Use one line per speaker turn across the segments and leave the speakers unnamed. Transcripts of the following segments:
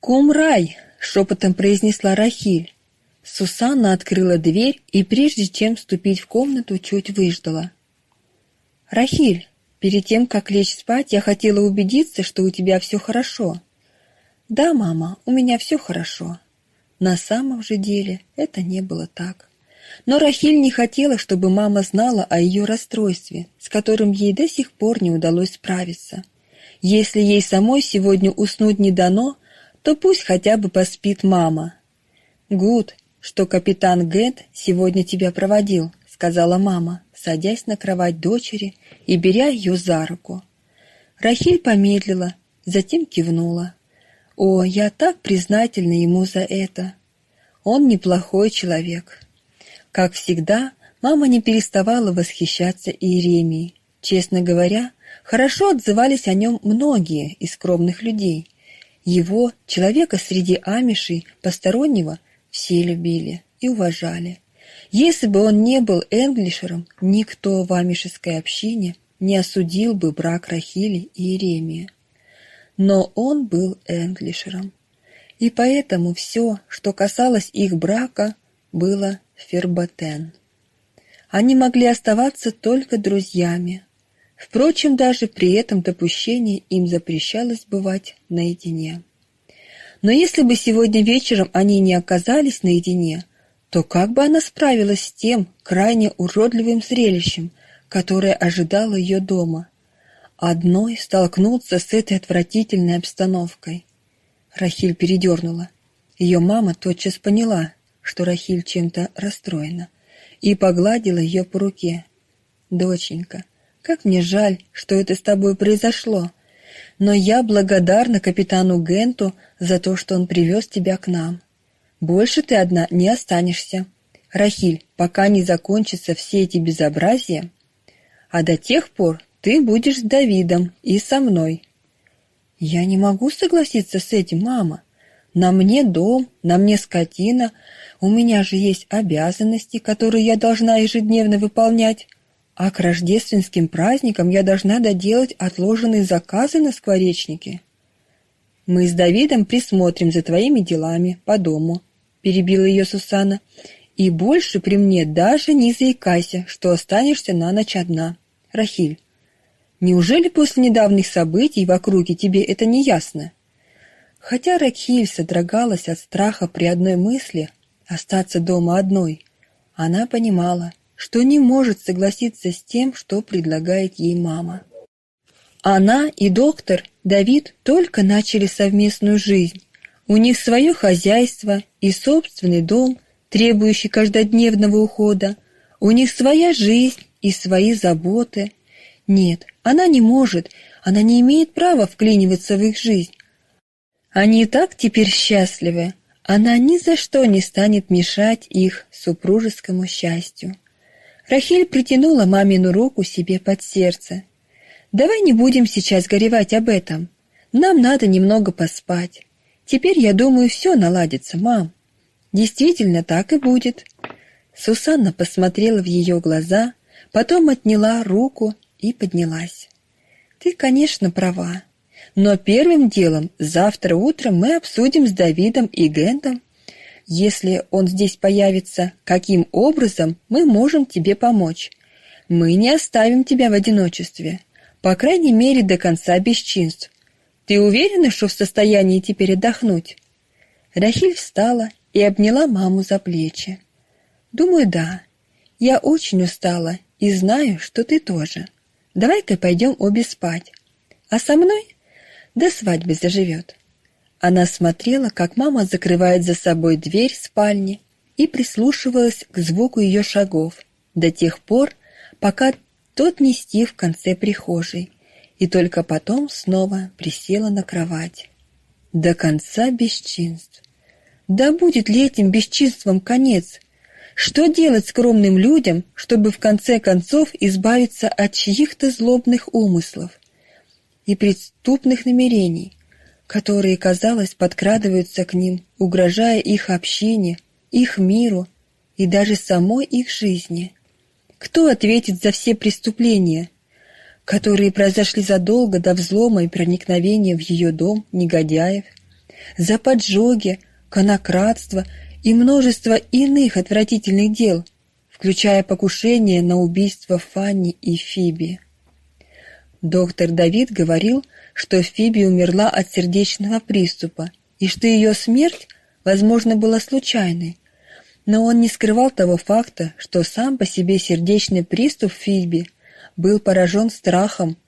«Кумрай!» — шепотом произнесла Рахиль. Сусанна открыла дверь и, прежде чем вступить в комнату, чуть выждала. «Рахиль, перед тем, как лечь спать, я хотела убедиться, что у тебя все хорошо». «Да, мама, у меня все хорошо». На самом же деле это не было так. Но Рахиль не хотела, чтобы мама знала о ее расстройстве, с которым ей до сих пор не удалось справиться. Если ей самой сегодня уснуть не дано, то пусть хотя бы поспит мама. «Гуд, что капитан Гэт сегодня тебя проводил», — сказала мама, садясь на кровать дочери и беря ее за руку. Рахиль помедлила, затем кивнула. «О, я так признательна ему за это. Он неплохой человек». Как всегда, мама не переставала восхищаться Иеремией. Честно говоря, хорошо отзывались о нем многие из скромных людей. Его, человека среди амишей, постороннего, все любили и уважали. Если бы он не был энглишером, никто в амишеской общине не осудил бы брак Рахили и Иеремия. Но он был энглишером. И поэтому все, что касалось их брака, было Фербатен. Они могли оставаться только друзьями. Впрочем, даже при этом допущении им запрещалось бывать наедине. Но если бы сегодня вечером они не оказались наедине, то как бы она справилась с тем крайне уродливым зрелищем, которое ожидало ее дома? Одной столкнуться с этой отвратительной обстановкой. Рахиль передернула. Ее мама тотчас поняла, что Рахиль чем-то расстроена, и погладила ее по руке. «Доченька, как мне жаль, что это с тобой произошло, но я благодарна капитану Генту за то, что он привез тебя к нам. Больше ты одна не останешься. Рахиль, пока не закончатся все эти безобразия, а до тех пор ты будешь с Давидом и со мной». «Я не могу согласиться с этим, мама. На мне дом, на мне скотина, у меня же есть обязанности, которые я должна ежедневно выполнять. А к рождественским праздникам я должна доделать отложенные заказы на скворечнике. Мы с Давидом присмотрим за твоими делами по дому, перебила ее Сусана. И больше при мне даже не заикайся, что останешься на ночь одна. Рахиль, неужели после недавних событий в округе тебе это не ясно? Хотя Рахиль содрогалась от страха при одной мысли остаться дома одной. Она понимала, что не может согласиться с тем, что предлагает ей мама. Она и доктор Давид только начали совместную жизнь. У них свое хозяйство и собственный дом, требующий каждодневного ухода. У них своя жизнь и свои заботы. Нет, она не может, она не имеет права вклиниваться в их жизнь. Они и так теперь счастливы, она ни за что не станет мешать их супружескому счастью. Рахиль притянула мамину руку себе под сердце. «Давай не будем сейчас горевать об этом. Нам надо немного поспать. Теперь, я думаю, все наладится, мам». «Действительно, так и будет». Сусанна посмотрела в ее глаза, потом отняла руку и поднялась. «Ты, конечно, права. Но первым делом завтра утром мы обсудим с Давидом и Гентом, если он здесь появится, каким образом мы можем тебе помочь. Мы не оставим тебя в одиночестве, по крайней мере, до конца бесчинств. Ты уверена, что в состоянии теперь отдохнуть? Рахиль встала и обняла маму за плечи. Думаю, да. Я очень устала и знаю, что ты тоже. Давай-ка пойдем обе спать. А со мной до свадьбы заживет. Она смотрела, как мама закрывает за собой дверь спальни и прислушивалась к звуку ее шагов до тех пор, пока тот не стих в конце прихожей, и только потом снова присела на кровать. До конца бесчинств. Да будет ли этим бесчинством конец? Что делать скромным людям, чтобы в конце концов избавиться от чьих-то злобных умыслов? и преступных намерений, которые, казалось, подкрадываются к ним, угрожая их общине, их миру и даже самой их жизни. Кто ответит за все преступления, которые произошли задолго до взлома и проникновения в ее дом негодяев? за поджоги, конократство и множество иных отвратительных дел, включая покушение на убийство Фанни и Фиби. Доктор Давид говорил, что Фиби умерла от сердечного приступа и что ее смерть, возможно, была случайной. Но он не скрывал того факта, что сам по себе сердечный приступ Фиби был поражен страхом,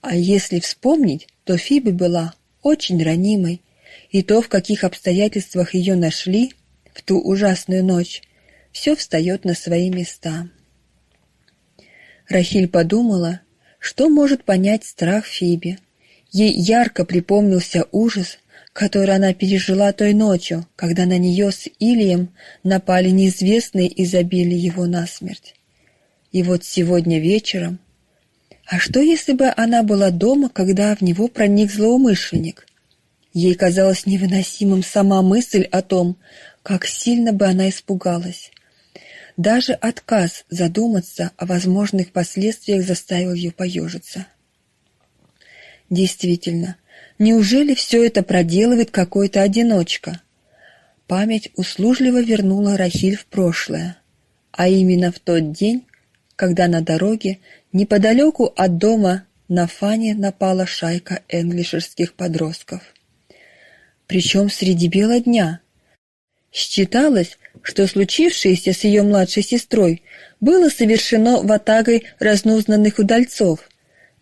а если вспомнить, то Фиби была очень ранимой, и то, в каких обстоятельствах ее нашли в ту ужасную ночь, все встает на свои места. Рахиль подумала, что может понять страх Фиби. Ей ярко припомнился ужас, который она пережила той ночью, когда на нее с Илием напали неизвестные и забили его насмерть. И вот сегодня вечером... А что, если бы она была дома, когда в него проник злоумышленник? Ей казалось невыносимым сама мысль о том, как сильно бы она испугалась. Даже отказ задуматься о возможных последствиях заставил ее поежиться. Действительно, неужели все это проделывает какой-то одиночка? Память услужливо вернула Рахиль в прошлое, а именно в тот день, когда на дороге неподалеку от дома на Фане напала шайка энглишерских подростков. Причем среди бела дня. Считалось, что случившееся с ее младшей сестрой было совершено ватагой разнузнанных удальцов,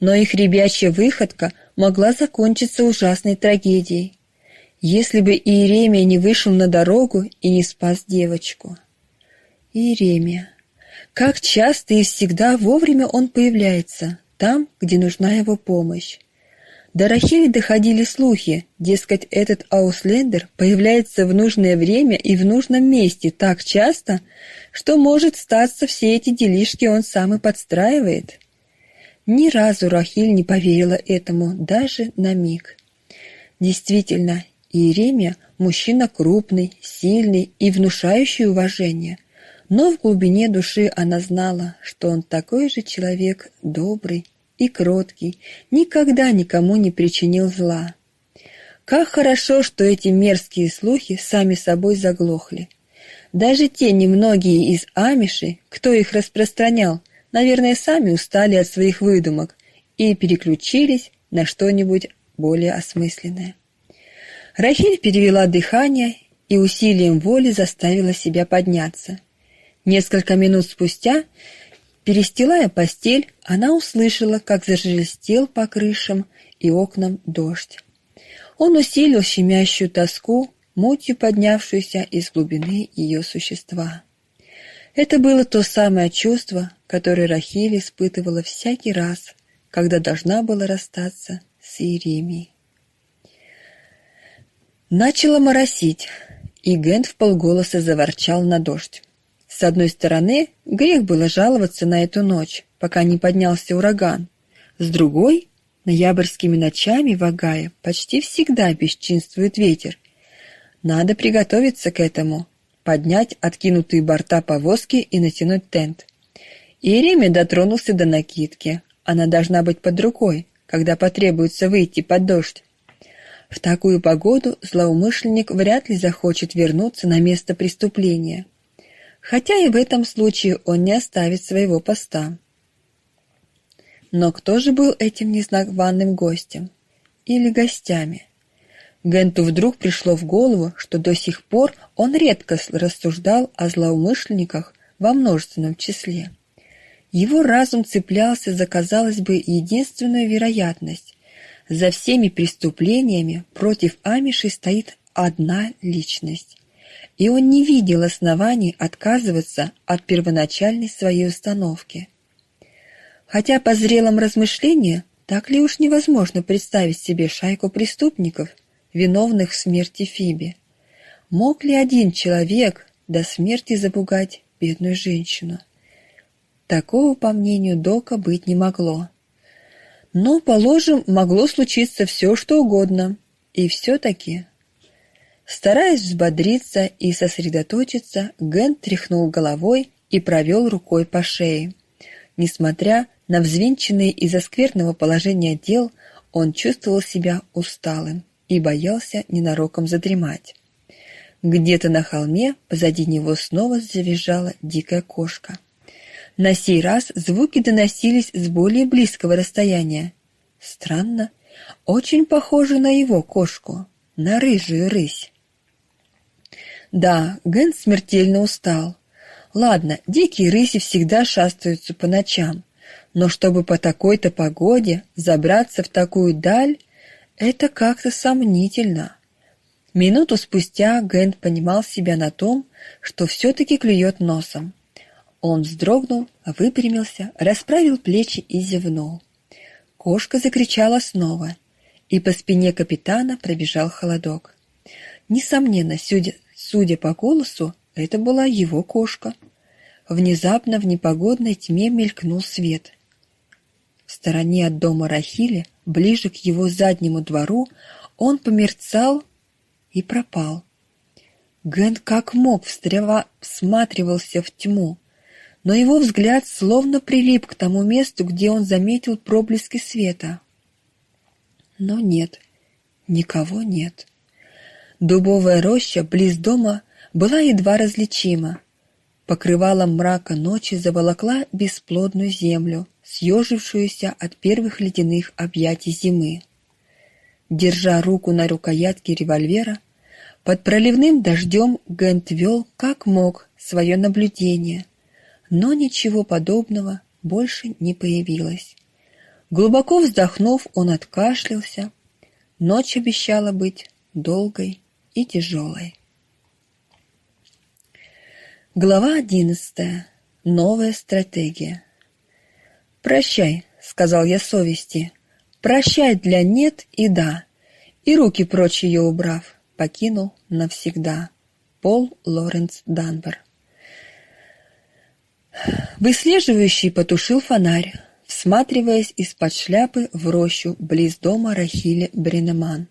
но их ребячья выходка могла закончиться ужасной трагедией, если бы Иеремия не вышел на дорогу и не спас девочку. Иеремия. Как часто и всегда вовремя он появляется, там, где нужна его помощь. До Рахили доходили слухи, дескать, этот ауслендер появляется в нужное время и в нужном месте так часто, что может статься все эти делишки он сам и подстраивает. Ни разу Рахиль не поверила этому даже на миг. Действительно, Иеремия – мужчина крупный, сильный и внушающий уважение. Но в глубине души она знала, что он такой же человек добрый и кроткий, никогда никому не причинил зла. Как хорошо, что эти мерзкие слухи сами собой заглохли. Даже те немногие из амишей, кто их распространял, наверное, сами устали от своих выдумок и переключились на что-нибудь более осмысленное. Рахиль перевела дыхание и усилием воли заставила себя подняться. Несколько минут спустя Перестилая постель, она услышала, как зажелестел по крышам и окнам дождь. Он усилил щемящую тоску, мутью поднявшуюся из глубины ее существа. Это было то самое чувство, которое Рахиль испытывала всякий раз, когда должна была расстаться с Иеремией. Начало моросить, и Гент полголоса заворчал на дождь. С одной стороны, грех было жаловаться на эту ночь, пока не поднялся ураган. С другой, ноябрьскими ночами в Огайо почти всегда бесчинствует ветер. Надо приготовиться к этому, поднять откинутые борта повозки и натянуть тент. Иеремия дотронулся до накидки. Она должна быть под рукой, когда потребуется выйти под дождь. В такую погоду злоумышленник вряд ли захочет вернуться на место преступления хотя и в этом случае он не оставит своего поста. Но кто же был этим незнакомым гостем? Или гостями? Генту вдруг пришло в голову, что до сих пор он редко рассуждал о злоумышленниках во множественном числе. Его разум цеплялся за, казалось бы, единственную вероятность. За всеми преступлениями против Амиши стоит одна личность и он не видел оснований отказываться от первоначальной своей установки. Хотя по зрелом размышлении так ли уж невозможно представить себе шайку преступников, виновных в смерти Фиби? Мог ли один человек до смерти запугать бедную женщину? Такого, по мнению Дока, быть не могло. Но, положим, могло случиться все, что угодно. И все-таки Стараясь взбодриться и сосредоточиться, Ген тряхнул головой и провел рукой по шее. Несмотря на взвинченные из-за скверного положения дел, он чувствовал себя усталым. и боялся ненароком задремать. Где-то на холме позади него снова завизжала дикая кошка. На сей раз звуки доносились с более близкого расстояния. Странно, очень похоже на его кошку, на рыжую рысь. Да, Ген смертельно устал. Ладно, дикие рыси всегда шастаются по ночам, но чтобы по такой-то погоде забраться в такую даль, это как-то сомнительно. Минуту спустя Гент понимал себя на том, что все-таки клюет носом. Он вздрогнул, выпрямился, расправил плечи и зевнул. Кошка закричала снова, и по спине капитана пробежал холодок. Несомненно, судя, по голосу, это была его кошка. Внезапно в непогодной тьме мелькнул свет. В стороне от дома Рахили, ближе к его заднему двору, он померцал и пропал. Ген как мог встрява... всматривался в тьму, но его взгляд словно прилип к тому месту, где он заметил проблески света. Но нет, никого нет. Дубовая роща близ дома была едва различима. Покрывалом мрака ночи заволокла бесплодную землю, съежившуюся от первых ледяных объятий зимы. Держа руку на рукоятке револьвера, под проливным дождем Гент вел, как мог, свое наблюдение, но ничего подобного больше не появилось. Глубоко вздохнув, он откашлялся. Ночь обещала быть долгой и тяжелой. Глава одиннадцатая. Новая стратегия. «Прощай», — сказал я совести. «Прощай для нет и да». И руки прочь ее убрав, покинул навсегда. Пол Лоренц Данбер. Выслеживающий потушил фонарь, всматриваясь из-под шляпы в рощу близ дома Рахили Бренеман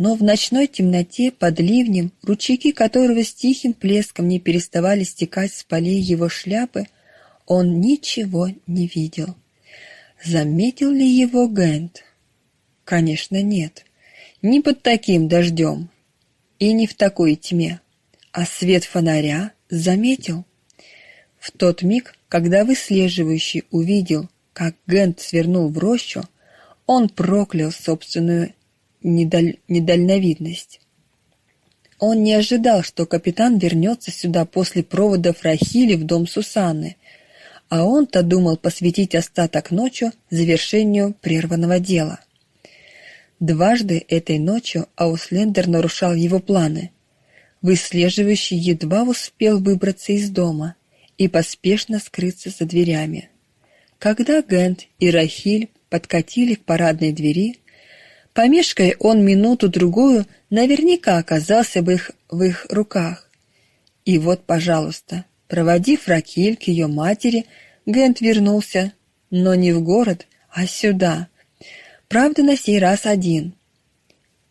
но в ночной темноте под ливнем, ручейки которого с тихим плеском не переставали стекать с полей его шляпы, он ничего не видел. Заметил ли его Гент? Конечно, нет. Не под таким дождем и не в такой тьме. А свет фонаря заметил. В тот миг, когда выслеживающий увидел, как Гент свернул в рощу, он проклял собственную недаль... недальновидность. Он не ожидал, что капитан вернется сюда после проводов Рахили в дом Сусанны, а он-то думал посвятить остаток ночи завершению прерванного дела. Дважды этой ночью Ауслендер нарушал его планы. Выслеживающий едва успел выбраться из дома и поспешно скрыться за дверями. Когда Гент и Рахиль подкатили к парадной двери, Помешкая он минуту-другую, наверняка оказался бы их, в их руках. И вот, пожалуйста, проводив Ракель к ее матери, Гент вернулся, но не в город, а сюда. Правда, на сей раз один.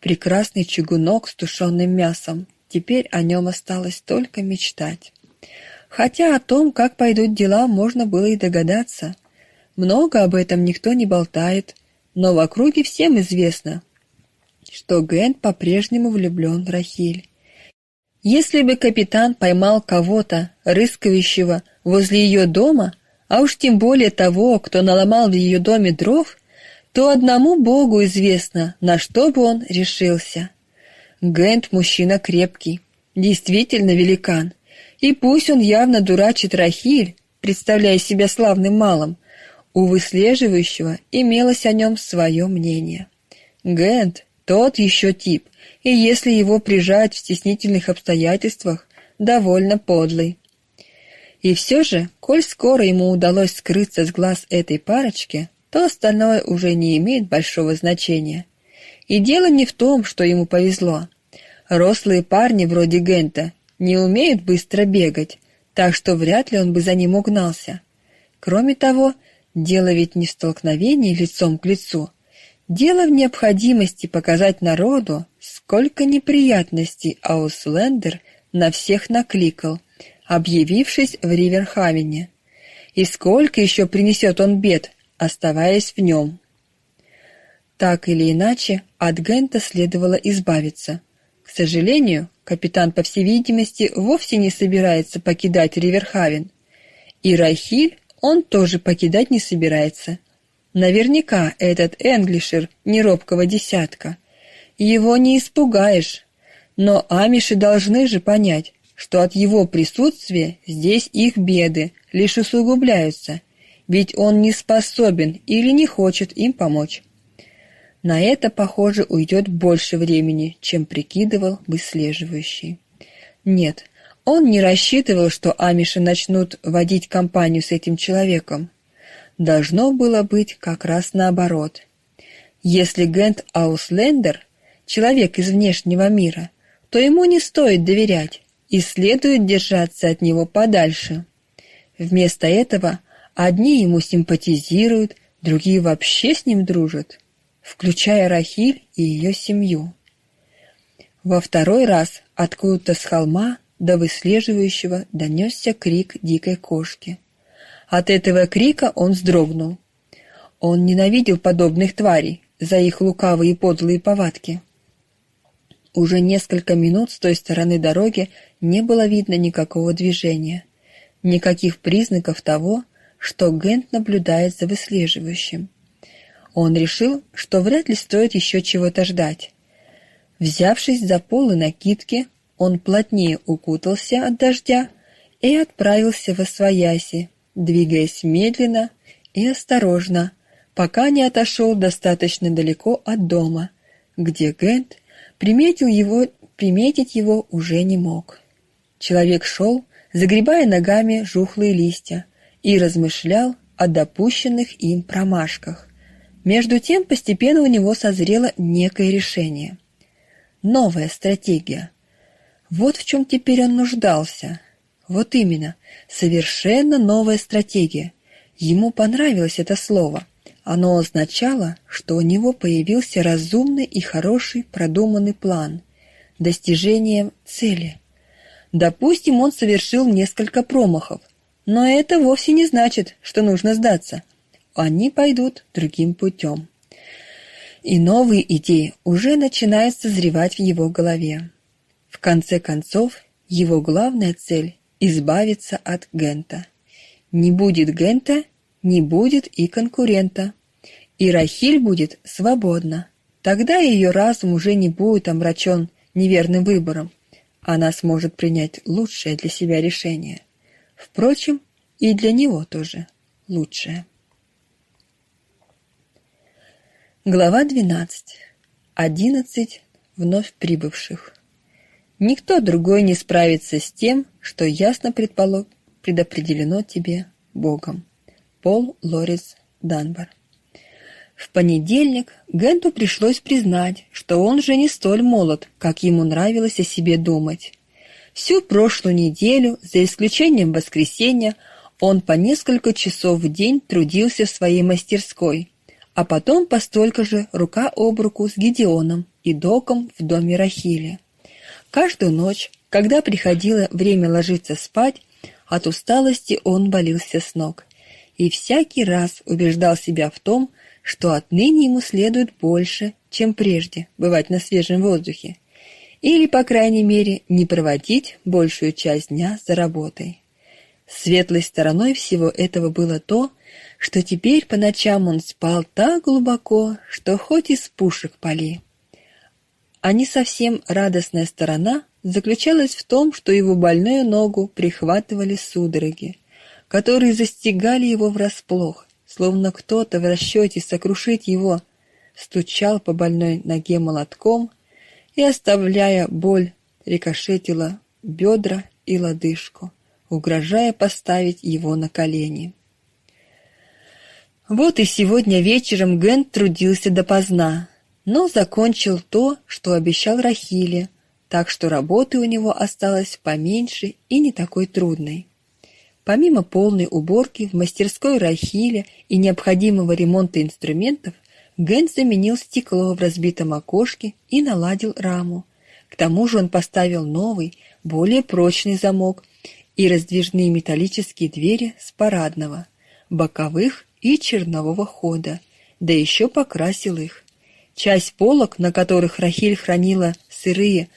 Прекрасный чугунок с тушеным мясом. Теперь о нем осталось только мечтать. Хотя о том, как пойдут дела, можно было и догадаться. Много об этом никто не болтает, но в округе всем известно, что Гент по-прежнему влюблен в Рахиль. Если бы капитан поймал кого-то, рыскающего возле ее дома, а уж тем более того, кто наломал в ее доме дров, то одному Богу известно, на что бы он решился. Гент мужчина крепкий, действительно великан, и пусть он явно дурачит Рахиль, представляя себя славным малым, у выслеживающего имелось о нем свое мнение. Гент тот еще тип, и если его прижать в стеснительных обстоятельствах, довольно подлый. И все же, коль скоро ему удалось скрыться с глаз этой парочки, то остальное уже не имеет большого значения. И дело не в том, что ему повезло. Рослые парни вроде Гента не умеют быстро бегать, так что вряд ли он бы за ним угнался. Кроме того, Дело ведь не в столкновении лицом к лицу. Дело в необходимости показать народу, сколько неприятностей Ауслендер на всех накликал, объявившись в Риверхавене. И сколько еще принесет он бед, оставаясь в нем. Так или иначе, от Гента следовало избавиться. К сожалению, капитан, по всей видимости, вовсе не собирается покидать Риверхавен. И Рахиль он тоже покидать не собирается. Наверняка этот Энглишер не робкого десятка. Его не испугаешь. Но амиши должны же понять, что от его присутствия здесь их беды лишь усугубляются, ведь он не способен или не хочет им помочь. На это, похоже, уйдет больше времени, чем прикидывал выслеживающий. Нет, он не рассчитывал, что амиши начнут водить компанию с этим человеком. Должно было быть как раз наоборот. Если Гент Ауслендер — человек из внешнего мира, то ему не стоит доверять, и следует держаться от него подальше. Вместо этого одни ему симпатизируют, другие вообще с ним дружат, включая Рахиль и ее семью. Во второй раз откуда-то с холма до выслеживающего донесся крик дикой кошки. От этого крика он вздрогнул. Он ненавидел подобных тварей за их лукавые и подлые повадки. Уже несколько минут с той стороны дороги не было видно никакого движения, никаких признаков того, что Гент наблюдает за выслеживающим. Он решил, что вряд ли стоит еще чего-то ждать. Взявшись за полы накидки, он плотнее укутался от дождя и отправился во свояси, двигаясь медленно и осторожно, пока не отошел достаточно далеко от дома, где Гент приметил его, приметить его уже не мог. Человек шел, загребая ногами жухлые листья, и размышлял о допущенных им промашках. Между тем постепенно у него созрело некое решение. Новая стратегия. Вот в чем теперь он нуждался. Вот именно, совершенно новая стратегия. Ему понравилось это слово. Оно означало, что у него появился разумный и хороший продуманный план достижения цели. Допустим, он совершил несколько промахов, но это вовсе не значит, что нужно сдаться. Они пойдут другим путем. И новые идеи уже начинают созревать в его голове. В конце концов, его главная цель – избавиться от Гента. Не будет Гента, не будет и конкурента. И Рахиль будет свободна. Тогда ее разум уже не будет омрачен неверным выбором. Она сможет принять лучшее для себя решение. Впрочем, и для него тоже лучшее. Глава 12. 11 вновь прибывших. Никто другой не справится с тем, что ясно предполог, предопределено тебе Богом. Пол Лорис Данбар. В понедельник Генту пришлось признать, что он уже не столь молод, как ему нравилось о себе думать. Всю прошлую неделю, за исключением воскресенья, он по несколько часов в день трудился в своей мастерской, а потом по столько же рука об руку с Гедеоном и Доком в доме Рахили. Каждую ночь, когда приходило время ложиться спать, от усталости он валился с ног и всякий раз убеждал себя в том, что отныне ему следует больше, чем прежде, бывать на свежем воздухе, или, по крайней мере, не проводить большую часть дня за работой. Светлой стороной всего этого было то, что теперь по ночам он спал так глубоко, что хоть из пушек пали. А не совсем радостная сторона заключалась в том, что его больную ногу прихватывали судороги, которые застигали его врасплох, словно кто-то в расчете сокрушить его, стучал по больной ноге молотком и, оставляя боль, рикошетила бедра и лодыжку, угрожая поставить его на колени. Вот и сегодня вечером Гент трудился допоздна, но закончил то, что обещал Рахиле, так что работы у него осталось поменьше и не такой трудной. Помимо полной уборки в мастерской Рахиля и необходимого ремонта инструментов, Гэнс заменил стекло в разбитом окошке и наладил раму. К тому же он поставил новый, более прочный замок и раздвижные металлические двери с парадного, боковых и чернового хода, да еще покрасил их. Часть полок, на которых Рахиль хранила сырые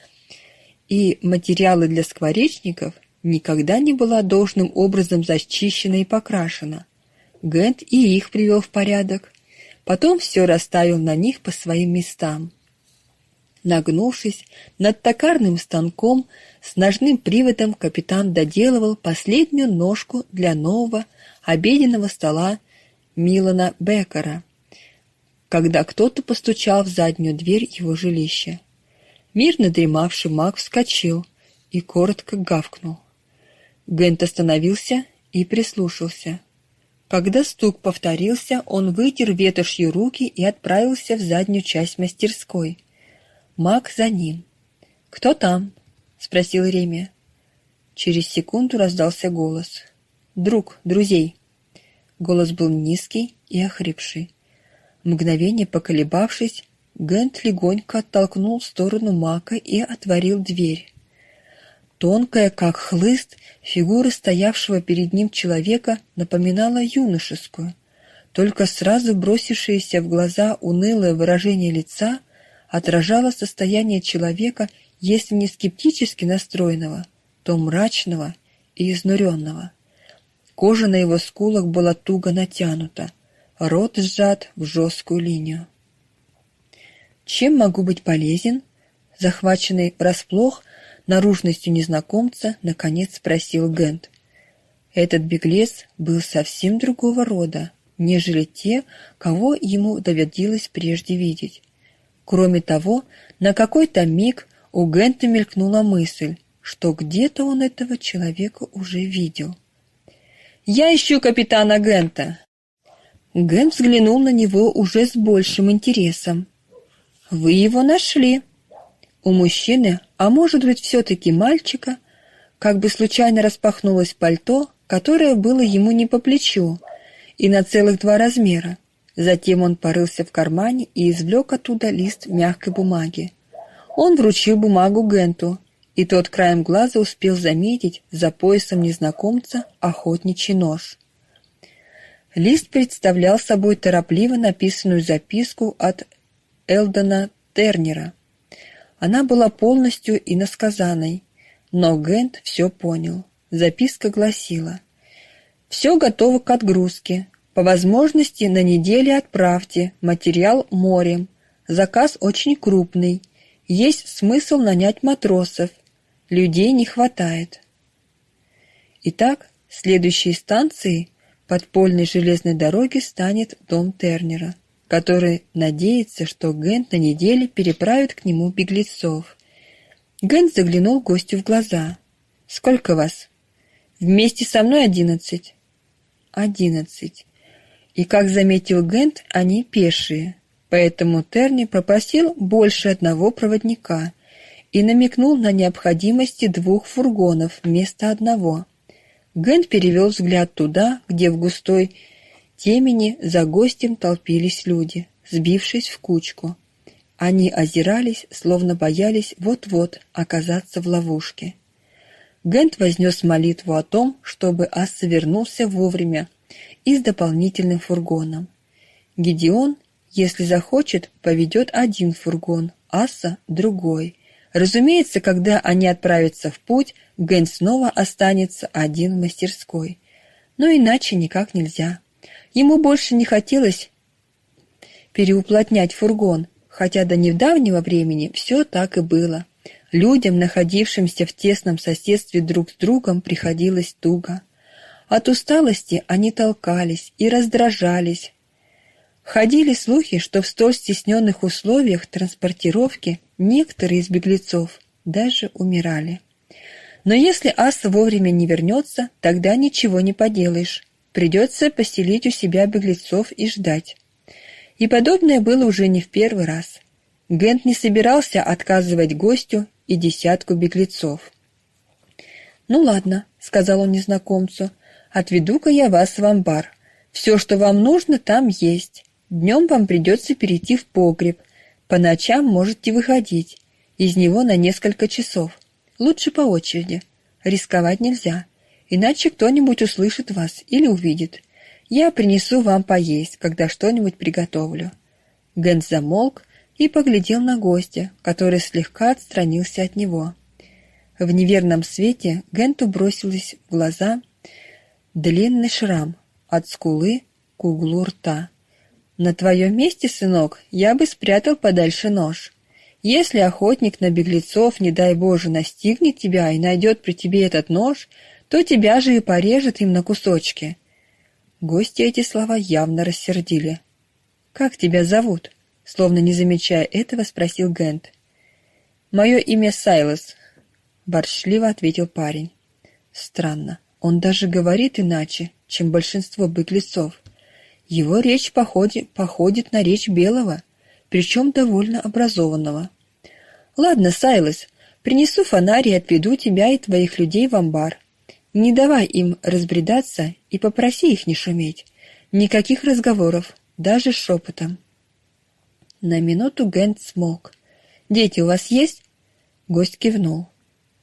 и материалы для скворечников, никогда не была должным образом зачищена и покрашена. Гент и их привел в порядок, потом все расставил на них по своим местам. Нагнувшись над токарным станком с ножным приводом, капитан доделывал последнюю ножку для нового обеденного стола Милана Беккера, когда кто-то постучал в заднюю дверь его жилища. Мирно дремавший маг вскочил и коротко гавкнул. Гент остановился и прислушался. Когда стук повторился, он вытер ветошью руки и отправился в заднюю часть мастерской. Маг за ним. «Кто там?» — спросил Ремия. Через секунду раздался голос. «Друг, друзей». Голос был низкий и охрипший. Мгновение поколебавшись, Гент легонько оттолкнул в сторону Мака и отворил дверь. Тонкая, как хлыст, фигура стоявшего перед ним человека напоминала юношескую. Только сразу бросившееся в глаза унылое выражение лица отражало состояние человека, если не скептически настроенного, то мрачного и изнуренного. Кожа на его скулах была туго натянута, рот сжат в жесткую линию. «Чем могу быть полезен?» Захваченный врасплох, наружностью незнакомца, наконец спросил Гент. Этот беглец был совсем другого рода, нежели те, кого ему доводилось прежде видеть. Кроме того, на какой-то миг у Гента мелькнула мысль, что где-то он этого человека уже видел. «Я ищу капитана Гента!» Гент взглянул на него уже с большим интересом. «Вы его нашли!» У мужчины, а может быть все-таки мальчика, как бы случайно распахнулось пальто, которое было ему не по плечу, и на целых два размера. Затем он порылся в кармане и извлек оттуда лист мягкой бумаги. Он вручил бумагу Генту, и тот краем глаза успел заметить за поясом незнакомца охотничий нож. Лист представлял собой торопливо написанную записку от Элдона Тернера – она была полностью иносказанной, но Гент все понял. Записка гласила «Все готово к отгрузке. По возможности на неделе отправьте. Материал морем. Заказ очень крупный. Есть смысл нанять матросов. Людей не хватает». Итак, следующей станцией подпольной железной дороги станет дом Тернера который надеется, что Гент на неделе переправит к нему беглецов. Гент заглянул гостю в глаза. «Сколько вас?» «Вместе со мной одиннадцать». «Одиннадцать». И, как заметил Гент, они пешие. Поэтому Терни попросил больше одного проводника и намекнул на необходимости двух фургонов вместо одного. Гент перевел взгляд туда, где в густой темени за гостем толпились люди, сбившись в кучку. Они озирались, словно боялись вот-вот оказаться в ловушке. Гент вознес молитву о том, чтобы Асса вернулся вовремя и с дополнительным фургоном. Гедеон, если захочет, поведет один фургон, Асса — другой. Разумеется, когда они отправятся в путь, Гент снова останется один в мастерской. Но иначе никак нельзя. Ему больше не хотелось переуплотнять фургон, хотя до недавнего времени все так и было. Людям, находившимся в тесном соседстве друг с другом, приходилось туго. От усталости они толкались и раздражались. Ходили слухи, что в столь стесненных условиях транспортировки некоторые из беглецов даже умирали. Но если ас вовремя не вернется, тогда ничего не поделаешь. Придется поселить у себя беглецов и ждать. И подобное было уже не в первый раз. Гент не собирался отказывать гостю и десятку беглецов. «Ну ладно», — сказал он незнакомцу, — «отведу-ка я вас в амбар. Все, что вам нужно, там есть. Днем вам придется перейти в погреб. По ночам можете выходить. Из него на несколько часов. Лучше по очереди. Рисковать нельзя иначе кто-нибудь услышит вас или увидит. Я принесу вам поесть, когда что-нибудь приготовлю». Гэнс замолк, и поглядел на гостя, который слегка отстранился от него. В неверном свете Генту бросились в глаза длинный шрам от скулы к углу рта. На твоем месте, сынок, я бы спрятал подальше нож. Если охотник на беглецов, не дай Боже, настигнет тебя и найдет при тебе этот нож, то тебя же и порежет им на кусочки. Гости эти слова явно рассердили. Как тебя зовут? Словно не замечая этого, спросил Гент. Мое имя Сайлос, борчливо ответил парень. Странно, он даже говорит иначе, чем большинство беглецов. Его речь походи, походит на речь белого, причем довольно образованного. Ладно, Сайлос, принесу фонарь и отведу тебя и твоих людей в амбар. Не давай им разбредаться и попроси их не шуметь. Никаких разговоров, даже шепотом. На минуту Гент смолк. «Дети у вас есть?» Гость кивнул.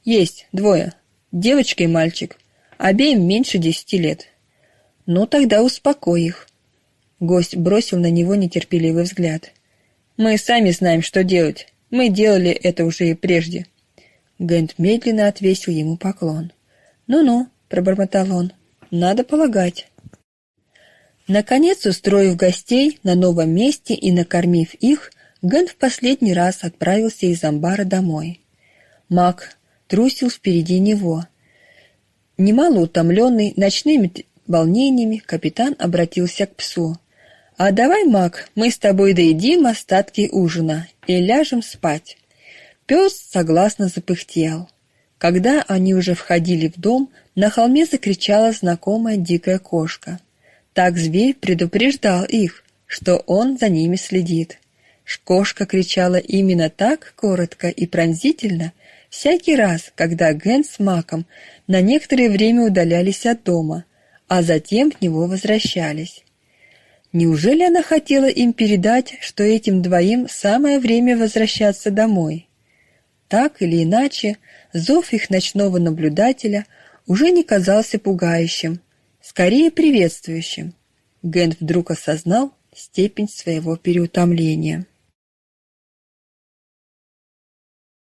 «Есть, двое. Девочка и мальчик. Обеим меньше десяти лет». «Ну, тогда успокой их». Гость бросил на него нетерпеливый взгляд. «Мы сами знаем, что делать. Мы делали это уже и прежде». Гент медленно отвесил ему поклон. «Ну-ну», — пробормотал он, — «надо полагать». Наконец, устроив гостей на новом месте и накормив их, Ген в последний раз отправился из амбара домой. Мак трусил впереди него. Немало утомленный ночными волнениями, капитан обратился к псу. «А давай, Мак, мы с тобой доедим остатки ужина и ляжем спать». Пес согласно запыхтел. Когда они уже входили в дом, на холме закричала знакомая дикая кошка. Так зверь предупреждал их, что он за ними следит. Кошка кричала именно так коротко и пронзительно всякий раз, когда Ген с Маком на некоторое время удалялись от дома, а затем к него возвращались. Неужели она хотела им передать, что этим двоим самое время возвращаться домой? Так или иначе, зов их ночного наблюдателя уже не казался пугающим, скорее приветствующим. Гент вдруг осознал степень своего переутомления.